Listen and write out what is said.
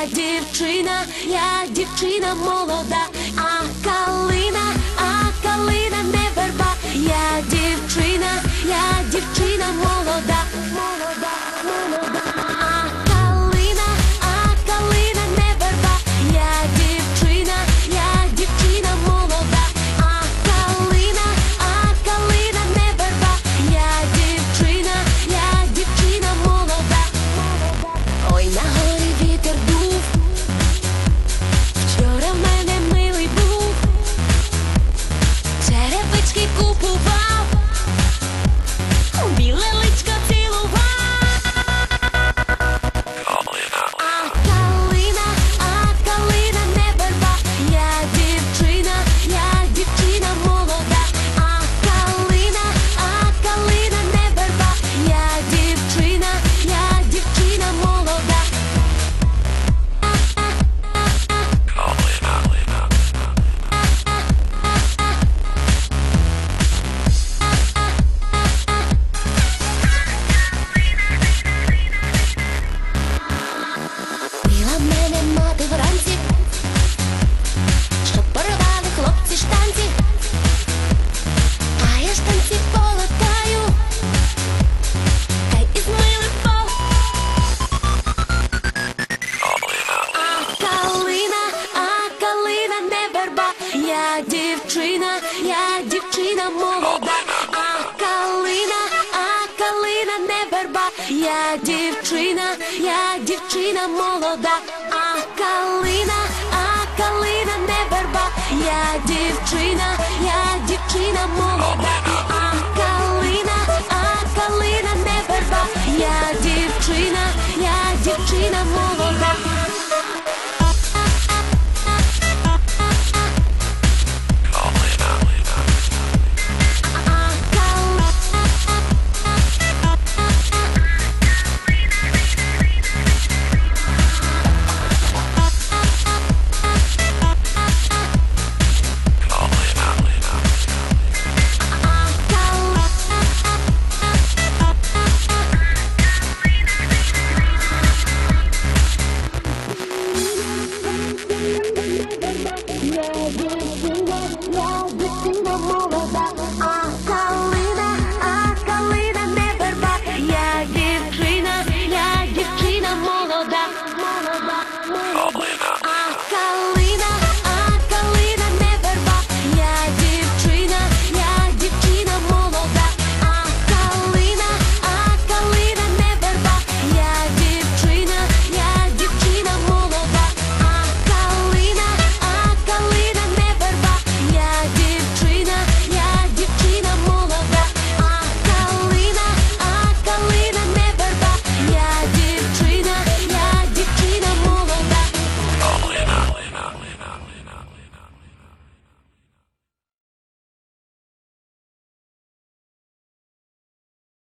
Я дівчина, я дівчина молода. Я дівчина, я дівчина молода, а калина, а калина не верба, я дівчина, я дівчина молода, а калина, а калина не верба, я дівчина, я дівчина молода.